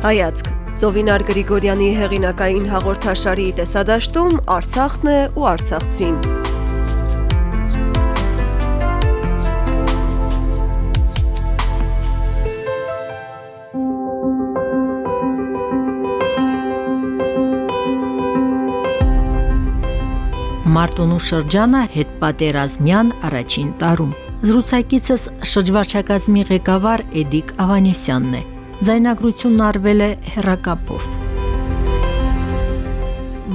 Հայացք. Ծովինար Գրիգորյանի հեղինակային հաղորդաշարի տեսադաշտում Արցախն է ու Արցախցին։ Մարտոնու շրջանը հետպատերազմյան առաջին տարում։ Զրուցակիցս շրջվարչակազմի ղեկավար Էդիկ Ավանեսյանն է։ Ձայնագրությունն արվել է հերակապով։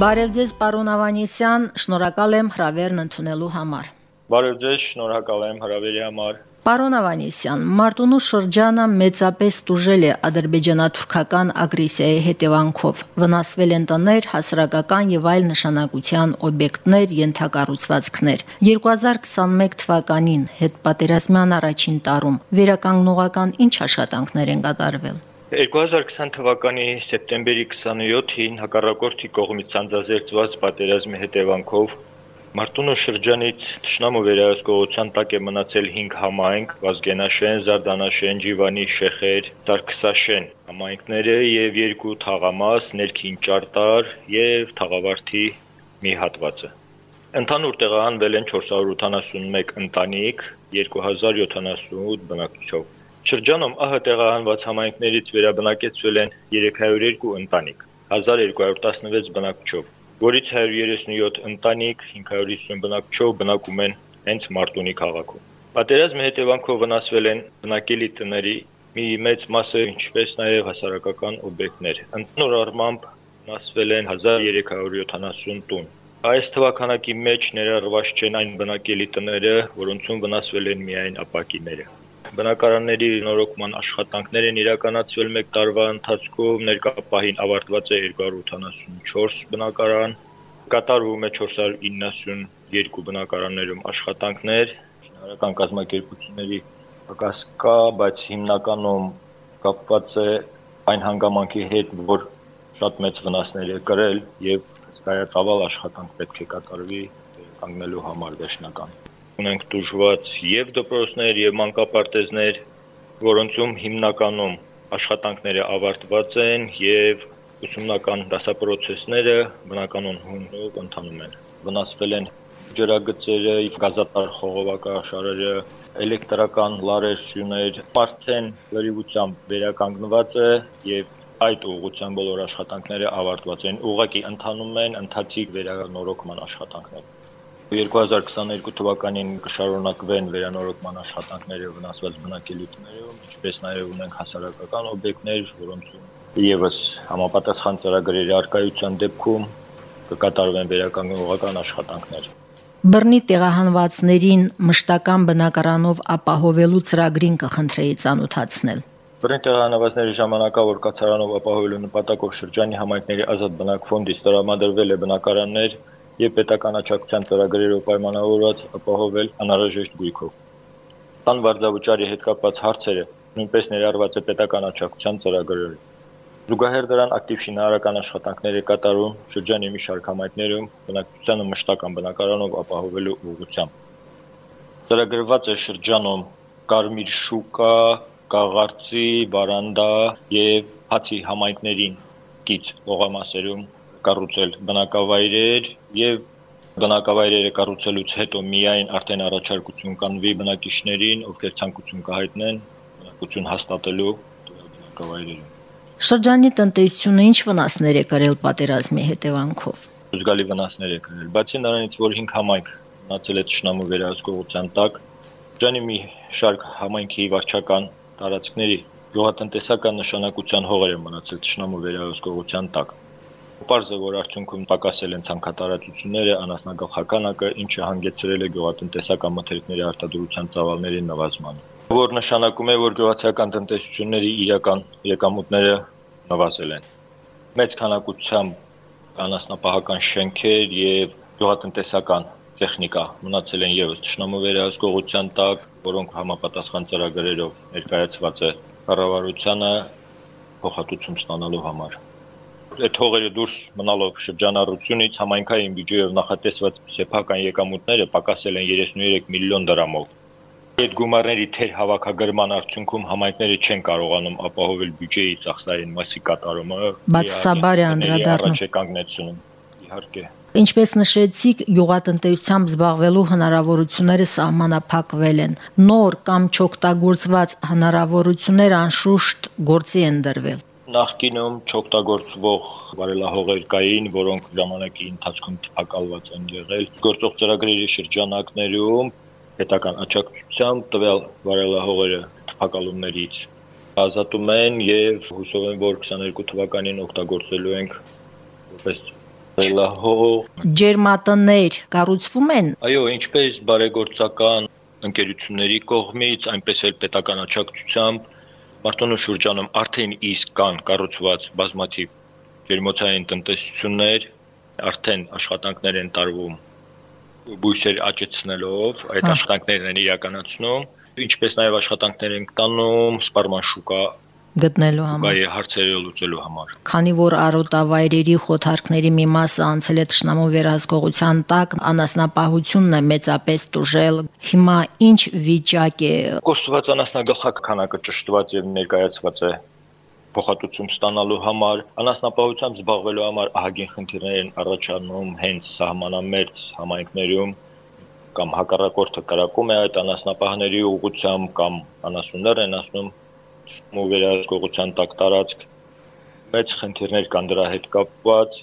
Բարև ձեզ, պարոն Ավանեսյան, շնորհակալ եմ հրավերն ընդունելու համար։ Բարև ձեզ, շնորհակալ եմ հրավերի համար։ Պարոն Ավանեսյան, Մարտունու շրջանը մեծապես տուժել է ադրբեջանա-թուրքական ագրեսիայի հետևանքով։ Վնասվել են տներ, հասարակական եւ այլ նշանակության օբյեկտներ, ենթակառուցվածքներ։ 2021 թվականին հետպատերազմյան առաջին տարում վերականգնողական ինչ աշխատանքներ են կատարվել։ 2020 թվականի սեպտեմբերի 27-ին հակառակորդի կողմից ցանցազերծված պատերազմի հետևանքով Մարտունու շրջանից Տշնամու վերահսկողության տակ է մնացել 5 համայնք՝ Վազգենաշեն, Զարդանաշեն, Ջիվանի, Շեխեր, Սարգսաշեն համայնքները եւ երկու թաղամաս, Ներքին Ճարտար եւ Թաղավարտի մի հատվածը։ Ընդհանուր տեղահանվել են 481 ընտանիք 2078 բնակչությամբ։ Շրջանում ահա տեղահանված համայնքներից վերաբնակեցվել են 302 ընտանիք, 1216 բնակչով որից 137 ընտանիք 550 բնակչով բնակում են հենց Մարտունի քաղաքում։ Պատերազմի հետևանքով վնասվել են բնակելի տների մի մեծ մասը, ինչպես նաև հասարակական օբյեկտներ։ Ընդնոր առմամբ վնասվել են 1370 տուն։ Այս թվականակի մեջ ներառված չեն այն բնակելի տները, որոնցում վնասվել են միայն ապակիները։ Բնակարանների նորոգման աշխատանքներ են իրականացվել 1 տարվա ընթացքում, ներկապահին ավարտված է 284 բնակարան, կատարվում է 492 բնակարաններում աշխատանքներ, շինարարական կազմակերպությունների պակաս կա, բայց հիմնականում կապված է այն հանգամանքի հետ, որ շատ մեծ վնասներ է կրել եւ հսկայածավալ աշխատանք պետք է կատարվի կանգնելու համար դաշնական ունենք դժված եւ դպրոցներ եւ մանկապարտեզներ, որոնցում հիմնականում աշխատանքները ավարտված են եւ ուսումնական դասապրոցեսները բնականon հունով ընթանում են։ Վնասվել են ջրագծերը, գազատար խողովակաշարերը, էլեկտրական լարեր, սյուներ, արդեն լրիվությամբ վերականգնված է եւ այդ ուղղության բոլոր աշխատանքները ավարտված են։ Ուղղակի ընթանում են ընթացիկ վերանորոգման աշխատանքներ։ 2022 թվականին կշարունակվեն վերանորոգման աշխատանքները վնասված բնակելիքներում, ինչպես նաև ունենք հասարակական օբյեկտներ, որոնցում եւս համապատասխան ծրագրերի արկայության դեպքում կկատարվեն վերականգնողական աշխատանքներ։ Բռնի տեղահանվածներին մշտական բնակարանով ապահովելու ծրագրին կխնդրեի ցանոթացնել։ Բռնի տեղահանվածների ժամանակավոր կացարանով ապահովելու նպատակով շրջանի համայնքների ազատ բնակ ֆոնդից տրամադրվել է բնակարաններ եւ պետական աջակցության ծրագրերով պայմանավորված ապահովել անհրաժեշտ գույքով։ Տան վարձավճարի հետ կապված հարցերը նույնպես ներառված է պետական աջակցության ծրագրերում։ Զուգահեռ դրան ակտիվ շինարարական աշխատանքներ է կատարում շրջանի մի շարք համայնքներում բնակչությանը մշտական բնակարանով ապահովելու ուղղությամբ։ Ծրագրված է շրջանում Կարմիր շուկա, Կաղարծի, Բարանդա եւ Հացի համայնքներին կից ողամասերում կառուցել բնակավայրեր եւ բնակավայրերը կառուցելուց հետո միայն արդեն առաջարկություն կանվի բնակիչներին, ովքեր ցանկություն կհայտնեն բնակություն հաստատելու բնակավայրերում։ Շրջանի տնտեսությունը ինչ վնասներ է կրել պատերազմի հետևանքով։ Զգալի վնասներ է կրել, բացի նրանից, որ 5 համայնք մնացել է ճշնամու վերահսկողության տակ, շրջանի մի շարք համայնքի վարչական տարածքների գյուղատնտեսական նշանակության հողեր են մնացել ճշնամու վերահսկողության տակ Պարզ է, որ արդյունքում տակասել են ցանկատարածությունները, անասնագլխականակը, ինչը հանգեցրել է գյուղատնտեսական մթերքների արտադրության ծավալների նվազմանը, որ նշանակում է, որ գյուղացիական տնտեսությունների իրական եկամուտները նվազել են։ Մեծ քանակությամբ անասնապահական շենքեր եւ գյուղատնտեսական տեխնիկա մնացել են եւս ճշնամու վերահսկողության տակ, որոնք համապատասխան ծրագրերով ներկայացված է կառավարությանը փոխհատուցում ստանալու համար այդ հողերը դուրս մնալով շրջանառությունից համայնքային բյուջեով նախատեսված սեփական եկամուտները պակասել են 33 միլիոն դրամով։ Այդ գումարների թեր հավաքագրման արդյունքում համայնքները չեն կարողանում ապահովել բյուջեի ծախսային մասի կատարումը։ Բայց սա բարի անդրադառնում։ Իհարկե։ Ինչպես նշեցիք, յուղատնտեսությամբ զբաղվելու հնարավորությունները սահմանափակվել են։ Նոր կամ չօգտագործված հնարավորություններ անշուշտ գործի են դրվել։ Նախկինում չօգտագործվող վարելահողեր կային, որոնք ժամանակի ընթացքում տպակալված են եղել։ Գործող ծրագրերի շրջանակներում պետական աջակցությամբ տվյալ վարելահողերը տպակալումներից ազատում են եւ հուսով եմ որ 22 թվականին օգտագործելու ենք որպես լահող ջերմատներ կառուցվում են այո ինչպես բարեգործական ընկերությունների կողմից այնպես էլ պետական աջակցությամբ Մարտոնու շրջանում արդեն իսկ կան կառուցված բազմաթիվ ջերմոցային տնտեսություններ արդեն աշխատանքներ են տարվում բույսեր աճեցնելով այդ աշխատանքներն են իրականացնում ինչպես նաև աշխատանքներ են տանում սպարման շուկա գտնելու համար։ Գայի հարցերը լուծելու համար։ Քանի որ արոտավայրերի խոթարքների մի մասը անցել է ճշնամու վերահսկողության տակ, անասնապահությունն է մեծապես տուժել։ Հիմա ինչ վիճակ է։ Կորսված անասնագլխակ քանակը ճշտված եւ ներկայացված է փոխհատուցում ստանալու համար, անասնապահությամբ զբաղվելու համար ահագին խնդիրներ են առաջանում հենց սահմանամերձ համայնքներում կամ հակառակորդը կրակում է այդ անասնապահների ուղությամբ կամ անասուններ են ասնում ու վերահսկողության տակ տարածք մեծ խնդիրներ կան դրա հետ կապված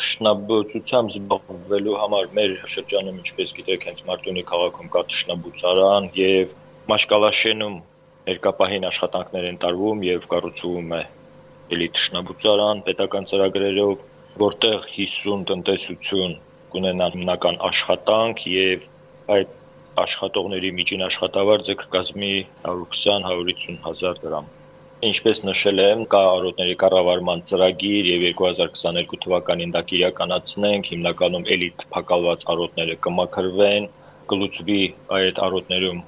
թշնաբուծությամբ զբաղվելու համար մեր շրջանում ինչպես գիտեք հենց Մարտունի քաղաքում կա թշնաբուծարան եւ Մաշկալաշենում ներկապահին աշխատանքներ են տարվում եւ կառուցվում է էլի թշնաբուծարան պետական ծրագրերով որտեղ 50 տնտեսություն կունենա հիմնական աշխատանք եւ այդ աշխատողների միջին աշխատավարձը կկազմի 120-150 հազար դրամ։ Ինչպես նշել եմ, կա արոտների կառավարման ծրագիր եւ 2022 թվականին դա կիրականացնենք, հիմնականում էլիտ փակալված արոտները կմաքրվեն, կլուծվի այդ արոտներում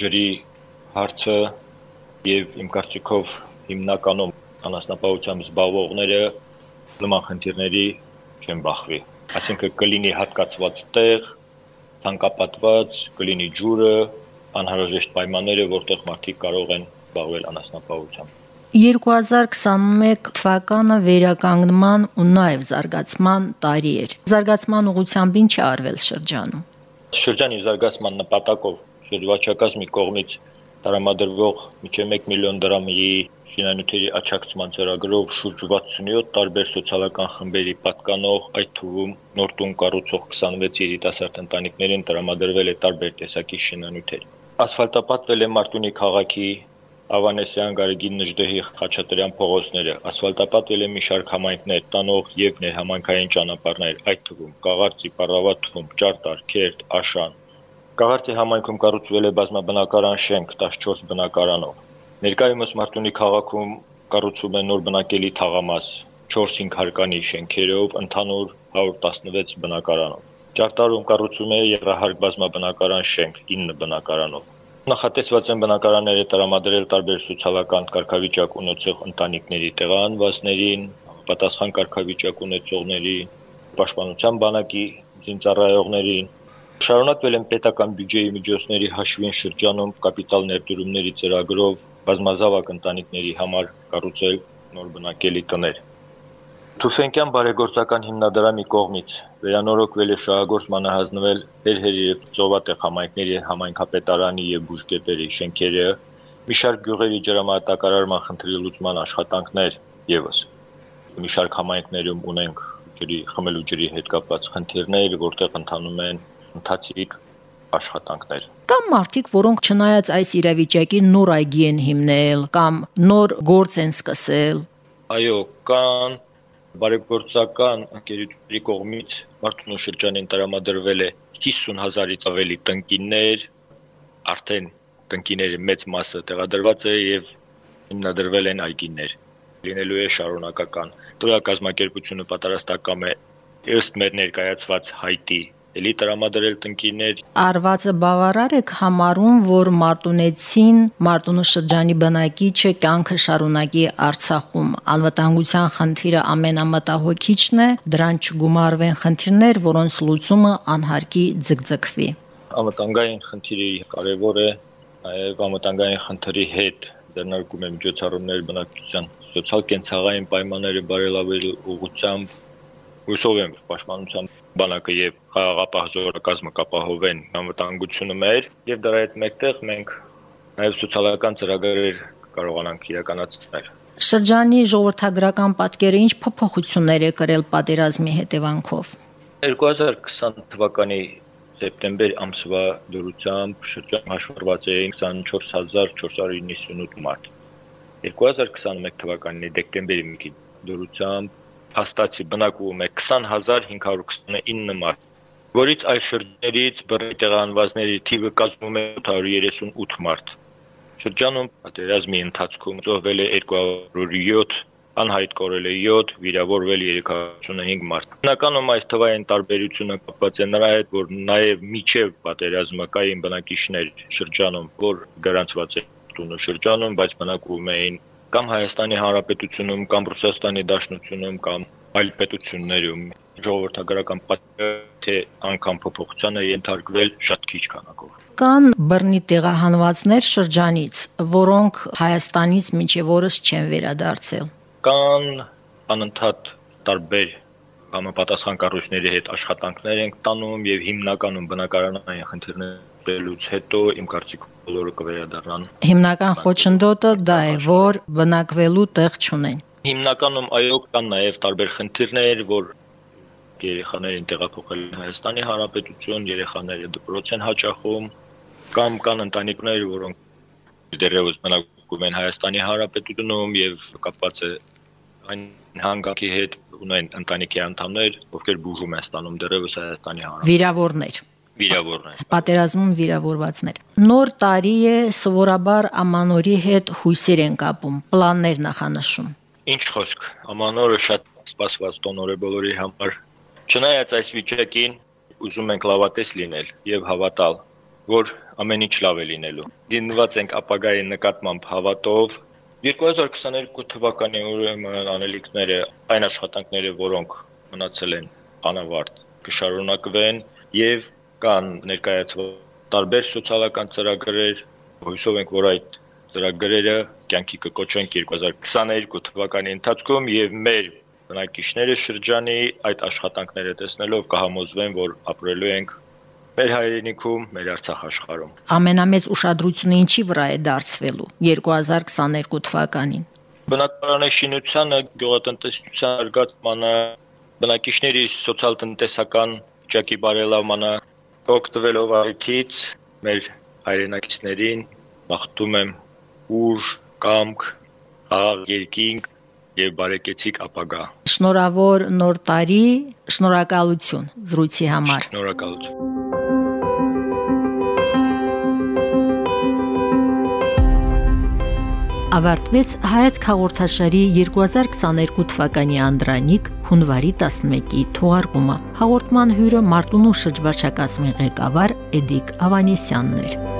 ջրի հարցը եւ իմ կարծիքով հիմնականում անասնապահությամբ զբաղվողները նման խնդիրների չեն բախվի։ Այսինքն կլինի հատկացված տեղ, թանկապատված, կլինի ջուրը, անհրաժեշտ պայմանները, որտեղ մարդիկ կարող են զբաղվել անասնապահությամբ։ 2021 թվականը վերականգնման ու նաև զարգացման տարի էր։ Զարգացման ուղղությամբ ինչ է արվել շրջանում։ Շրջանի զարգացման նպատակով շրջվաճակազմի կողմից տրամադրվող միջև 1 միլիոն դրամի շինանյութերի աճակցման ծրագրով շուրջ 67 տարբեր սոցիալական խմբերի պատկանող, այդ թվում նոր տուն կառուցող 26 երիտասարդ ընտանիքներին տրամադրվել է տարբեր տեսակի շինանյութեր։ Ասֆալտապատվել է Մարտունի քաղաքի Ավանեսյան Գարեգին Նժդեհի Խաչատրյան փողոցները, ասֆալտապատվել է մի շարք համայնքներ, տանող եւ ներհամայնքային ճանապարհներ, այդ թվում Կաղարծի, Պարավաթում, Ճարտար, Քերտ, Աշան։ Կաղարծի համայնքում կառուցվել է բազմաբնակարան շենք 14 բնակարանով։ Ներկայումս Մարտունի քաղաքում կառուցում է նոր բնակելի թաղամաս 4-5 հարկանի շենքերով ընդհանուր 116 բնակարանով։ Ճարտարում կառուցում է երրահարկ բազմաբնակարան շենք 9 բնակարանով։ Նախատեսված են բնակարանները տրամադրել տարբեր սոցիալական կարգավիճակ ունեցող ընտանիքների տեղահանվածներին, պատասխան կարգավիճակ ունեցողների, պաշտպանության բանակի զինծառայողներին, Շարունակվել են պետական բյուջեի միջոցների հաշվին շրջանում կապիտալ ներդրումների ծրագրով բազմազավակ ընտանիքների համար կառուցել նոր բնակելի տներ։ Թուֆենկյան բարեգործական հիմնադրամի կողմից վերանորոգվել է շահագործմանը հանձնվել Հերհերի եւ Ծովատեղ համայնքների համայնքապետարանի եւ բուժկետերի շենքերը, մի շարք գյուղերի ջրամատակարարման խնդրի լուծման աշխատանքներ եւս։ Մի շարք համայնքներում ունենք ջրի խմելու ջրի հետ կապված խնդիրներ, որտեղ ընթանում են ընթացիկ աշխատանքներ։ Կամ մարդիկ, որոնք չնայած այս իրավիճակին նոր այգի են հիմնել կամ նոր գործ են սկսել։ Այո, կան բարեգործական ընկերությունների կողմից Մարտունու շրջանին տրամադրվել է 50000-ից ավելի տնկիներ, արդեն տնկիների մեծ մասը տեղադրված է եւ հիմնադրվել են այգիներ։ Լինելու է շարունակական։ Տվյալ կազմակերպությունը պատրաստակամ է ըստ մեր ներկայացված հայտի էլի տրամադրել տնկիներ։ Արվածը բավարար եք համարում, որ Մարտունեցին Մարտունու շրջանի բնակիչը կյանքը շարունակի Արցախում։ Անվտանգության խնդիրը ամենամտահոգիչն է, դրան չգումարվեն խնդիրներ, որոնց լուծումը անհարկի ձգձգվի։ ամտանգային խնդիրը կարևոր է, նաև ամտանգային խնդրի հետ ձեռնարկում է միջոցառումներ բնակչության սոցիալ-կենցաղային պայմանները բարելավելու ուղղությամբ հույսով եմ պաշտպանության բանակը եւ խաղաղապահ զորակազմը կապահովեն անվտանգությունը մեր եւ դրա հետ մեկտեղ մենք նաև սոցիալական ծրագրեր կարողանանք իրականացնել Շրջանի ժողովրդագրական պատկերը ինչ փոփոխություններ է կրել պատերազմի հետևանքով 2020 թվականի սեպտեմբեր ամսվա դրությամբ շրջան հաշվառված է 24498 մարդ 2021 թվականի դեկտեմբերի 1-ի դրությամբ հաստացի բնակվում է 20529 մարդ որից այս շրջաններից բռի տեղանվածների թիվը կազմում է 838 մարդ շրջանում պատերազմի ընթացքում զոհվել է 207 անհայտ կորել է 7, վիրավորվել 385 մարդ։ Հիմնականում այս թվային տարբերությունը կապված է նրա հետ, որ նաև միջև պատերազմը կային բնակիչներ շրջանում, որ գրանցված է տունը շրջանում, բայց բնակվում էին կամ Հայաստանի Հանրապետությունում, կամ Ռուսաստանի Դաշնությունում, կամ այլ պետություններում ժողովրդագրական թե անգամ փոփոխությանը ենթարկվել շատ քիչ քանակով։ Կան բռնի տեղահանվածներ շրջանից, որոնք Հայաստանից մինչև օրս չեն վերադարձել կան անընդհատ տարբեր համապատասխան կառույցների հետ աշխատանքներ ենք տանում եւ հիմնականում բնակարանային խնդիրներից հետո իմ կարծիքով բոլորը կվերադառնան։ Հիմնական խոչընդոտը դա է, որ բնակվելու տեղ չունեն։ Հիմնականում այո կան նաեւ տարբեր խնդիրներ, որ երեխաներին տեղափոխել Հայաստանի Հանրապետություն, երեխաները դպրոց են հաճախում, կամ կան ընտանիքներ, որոնք դեռևս բնակվում են Հայաստանի Հանրապետությունում եւ կապված է այն հանգակի հետ ունեն ընտանիքի անդամներ, ովքեր բուժում են ստանում դեռևս Հայաստանի հանրապետություն։ Վիրավորներ վիրավորներ։ Պատերազմում վիրավորվածներ։ Նոր տարի է, սովորաբար ամանորի հետ հույսեր են կապում, պլաններ նախանշում։ Ինչ խոսք, ամանորը շատ սպասված տոնոր է բոլորի համար։ Չնայած այս վիճակին ուզում ենք լավատես լինել եւ հավատալ, որ ամեն ինչ լավ է լինելու։ Դինված ենք ապագայի նկատմամբ հավատով, 2022 թվականի ուրեմն անելիքները, այն աշխատանքները, որոնք մնացել են անավարտ, կշարունակվեն եւ կան ներկայացված տարբեր սոցիալական ծրագրեր, հույսով ենք, որ այդ ծրագրերը կյանքի կկոչվեն 2022 թվականի ընթացքում եւ մեր բնակիչները շրջանի այդ աշխատանքները տեսնելով կհամոզվեն, որ ապրելու ենք մեր հայրենիքում, մեր Արցախ աշխարհում։ Ամենամեծ ուշադրությունը ինչի վրա է դարձվելու 2022 թվականին։ Բնակարանի շինությանը, գյուղատնտեսության զարգացմանը, բնակիչների սոցիալ-տնտեսական ճակի բարելավմանը, օգտվելով արիքից մեր հայրենակիցներին մաղթում եմ ուժ, կամք, աղ երկինք եւ բարեկեցիկ ապագա։ Շնորհավոր նոր տարի, շնորհակալություն զրույցի համար։ Շնորհակալություն։ ավարտվեց հայացք հաղորդաշարի 2022 թվականի անդրանիկ հունվարի 11-ի թողարկումը։ Հաղորդման հյուրը Մարտունու շրջվարչակազմի ղեկավար Էդիկ Ավանեսյանն էր։